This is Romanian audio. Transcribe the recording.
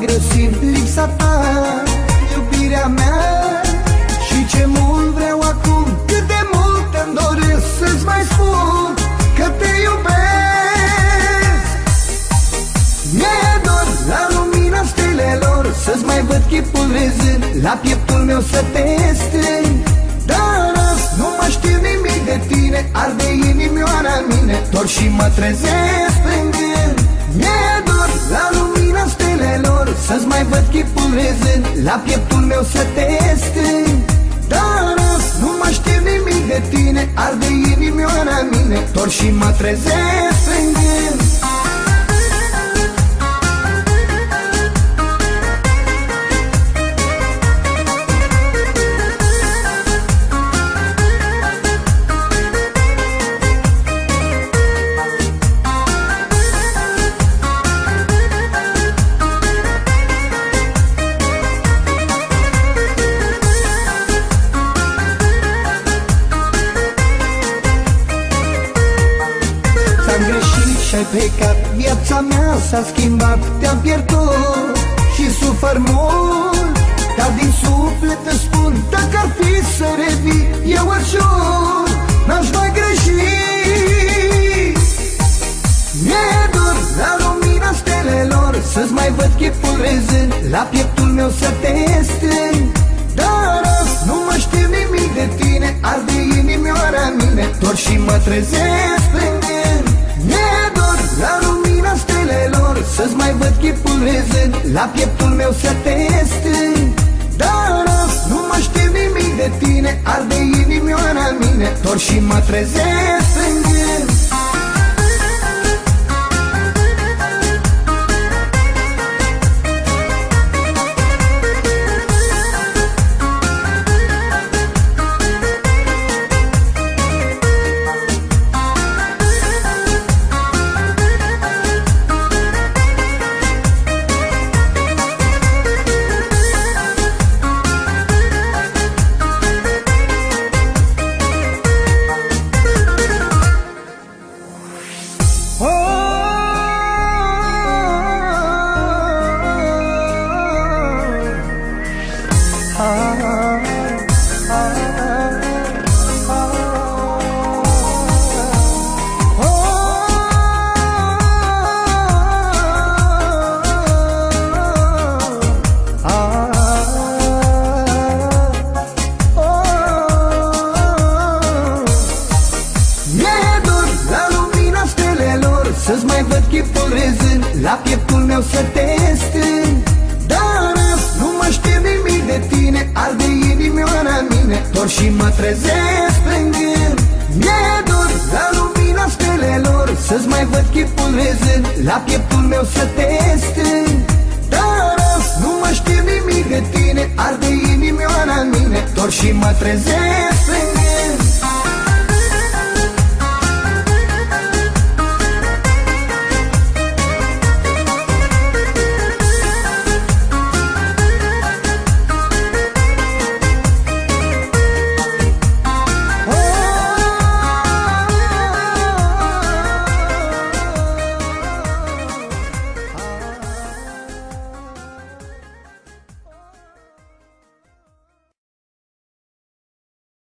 mai greu simt lipsa ta Iubirea mea. Și ce mult vreau acum Cât de mult îmi doresc să-ți mai spun Că te iubesc. Mi-e dor la lumina stelelor Să-ți mai văd chipul rezând La pieptul meu să te strâng. Dar azi nu mai știu nimic de tine Arde inimioara mine Dor și mă trezesc Să-ți mai văd chipul rezând La pieptul meu să te strâng. Dar azi nu mai știu nimic de tine Arde inimioara mine Dor și mă trezesc. plângând și-ai plecat. Viața mea s-a schimbat Te-am pierdut și sufăr mult. Dar din suflet îți spun Dacă ar fi să revii Eu îți jur N-aș mai greși. Mi-e dor la lumina stelelor Să-ți mai văd chipul rezând La pieptul meu să te strâng. Dar azi nu mă știu nimic de tine Arde inimioara mine Dor și mă trezesc Să-ți mai văd chipul rezând La pieptul meu să te strâng. Dar azi nu mă știu nimic de tine Arde inimioara mine Dor și mă trezesc. plângând mai văd chipul rezând La pieptul meu să te strâng. Dar azi nu mă știu nimic de tine Arde inimioara mine Dor și mă trezesc plângând. Mi-e dor la lumina stelelor Să-ți mai văd chipul rezând La pieptul meu să te strâng. Dar azi nu mă știu nimic de tine Arde inimioara mine Dor și mă trezesc plângând